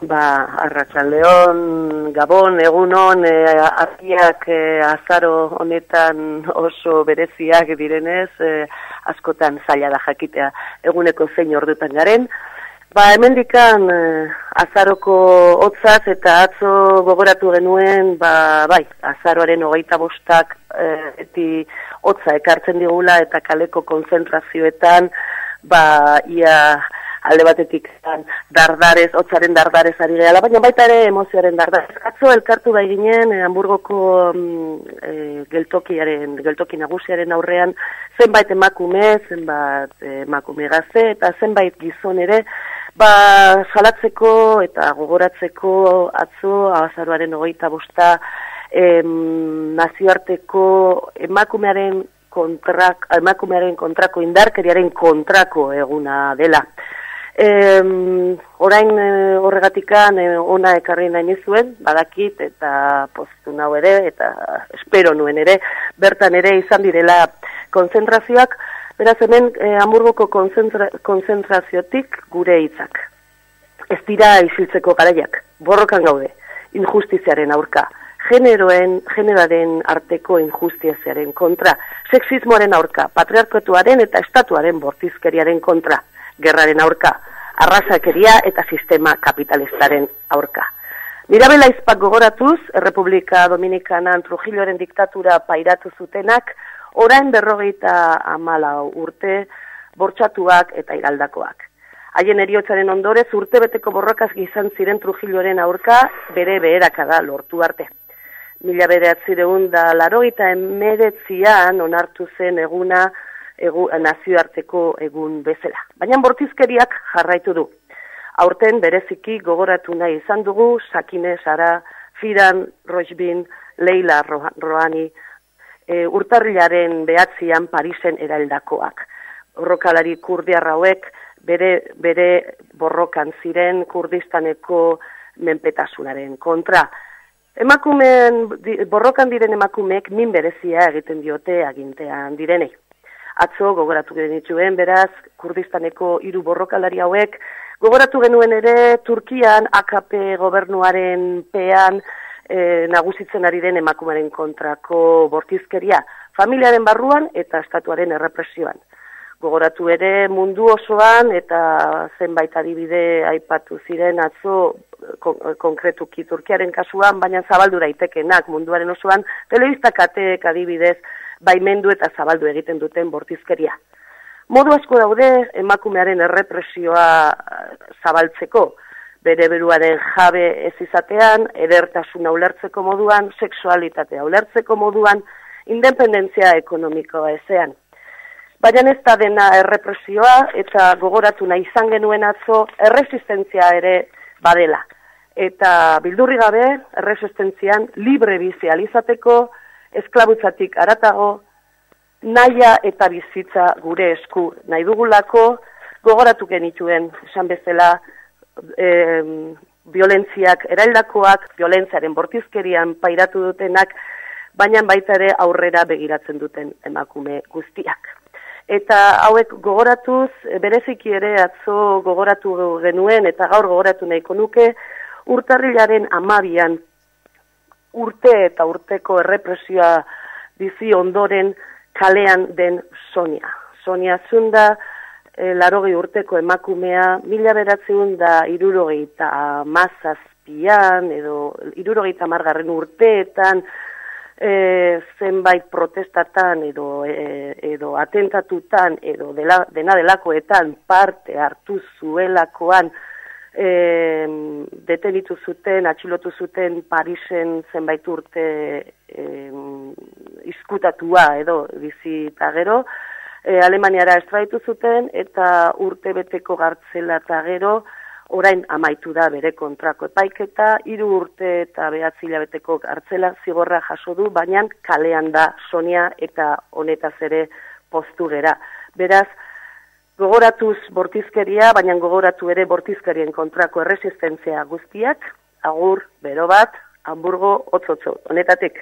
Ba, Arratsaldeon, Gabon, egunon, e, argiak e, azaro honetan oso bereziak direnez, e, askotan zaila da jakitea eguneko zein ordutan garen. Ba, hemendikan e, azaroko hotzaz eta atzo gogoratu genuen, ba, bai, azaroaren hogeita bostak e, eti hotza ekartzen digula eta kaleko konzentrazioetan, ba, ia alde batetik dardarez, hotzaren dardarez ari gehala, baina baita ere emozioaren dardarez. Katzo elkartu bai ginen, eh, Hamburgoko eh, geltokiaren, geltoki nagusiaren aurrean, zenbait emakume, zenbait eh, emakume gaze, eta zenbait gizon ere, ba, salatzeko eta gogoratzeko atzo, azaruaren hogeita bosta, em, nazioarteko emakumearen kontrak, emakumearen kontrako indarkeriaren kontrako eguna dela. E, orain e, horregatikan e, ona ekarri nahi nizuen, badakit eta postu nau ere, eta espero nuen ere, bertan ere izan direla konzentrazioak, beraz hemen e, Hamburgoko konzentra, konzentraziotik gure hitzak. Ez dira isiltzeko garaiak, borrokan gaude, injustiziaren aurka, generoen, generaren arteko injustiziaren kontra, sexismoaren aurka, patriarkotuaren eta estatuaren bortizkeriaren kontra, gerraren aurka, arrasakeria eta sistema kapitalistaren aurka. Mirabela izpak gogoratuz, Republika Dominikanan Trujilloren diktatura pairatu zutenak, orain berrogeita amala urte, bortxatuak eta igaldakoak. Haien eriotzaren ondorez urte beteko borrokaz gizan ziren Trujilloren aurka bere beherakada lortu arte. Mila bere atzireun da laroita emeretzian onartu zen eguna egu, nazioarteko egun bezala. Baina bortizkeriak jarraitu du. Aurten bereziki gogoratu nahi izan dugu, Sakine, Sara, Fidan, Rojbin, Leila, Roani, e, urtarrilaren behatzian Parisen eraildakoak. Horrokalari kurdiarrauek bere, bere borrokan ziren kurdistaneko menpetasunaren kontra. Emakumeen, borrokan diren emakumeek min berezia egiten diote agintean direnei atzo gogoratu genituen, beraz, Kurdistaneko hiru borrokalari hauek, gogoratu genuen ere Turkian AKP gobernuaren pean e, nagusitzen ari den emakumaren kontrako bortizkeria, familiaren barruan eta estatuaren errepresioan. Gogoratu ere mundu osoan eta zenbait adibide aipatu ziren atzo kon konkretuki Turkiaren kasuan, baina zabaldu daitekenak munduaren osoan, telebistak ateek adibidez, baimendu eta zabaldu egiten duten bortizkeria. Modu asko daude emakumearen errepresioa eh, zabaltzeko, bere beruaren jabe ez izatean, edertasuna ulertzeko moduan, seksualitatea ulertzeko moduan, independentzia ekonomikoa ezean. Baina ez da dena errepresioa eta gogoratu nahi izan genuen atzo erresistentzia ere badela. Eta bildurri gabe, erresistentzian libre bizializateko, esklabutzatik aratago, naia eta bizitza gure esku nahi dugulako, gogoratu genituen, esan bezala, e, violentziak eraildakoak, violentziaren bortizkerian pairatu dutenak, baina baita ere aurrera begiratzen duten emakume guztiak. Eta hauek gogoratuz, bereziki ere atzo gogoratu genuen eta gaur gogoratu nahiko nuke, urtarrilaren amabian urte eta urteko errepresioa bizi ondoren kalean den Sonia. Sonia zunda e, larogi urteko emakumea, mila beratzen da irurogei eta mazazpian, edo irurogei eta margarren urteetan, e, zenbait protestatan edo, e, edo atentatutan edo dela, dena delakoetan parte hartu zuelakoan, e, detenitu zuten, atxilotu zuten Parisen zenbait urte e, izkutatua edo bizi eta gero, e, Alemaniara estraitu zuten eta urte beteko gartzela eta gero, orain amaitu da bere kontrako epaiketa, hiru urte eta behatzi beteko gartzela zigorra jaso du, baina kalean da Sonia eta honetaz ere postu gera. Beraz, Gogoratuz bortizkeria, baina gogoratu ere bortizkerien kontrako erresistentzia guztiak, agur, bero bat, hamburgo, otzotzo, honetatik.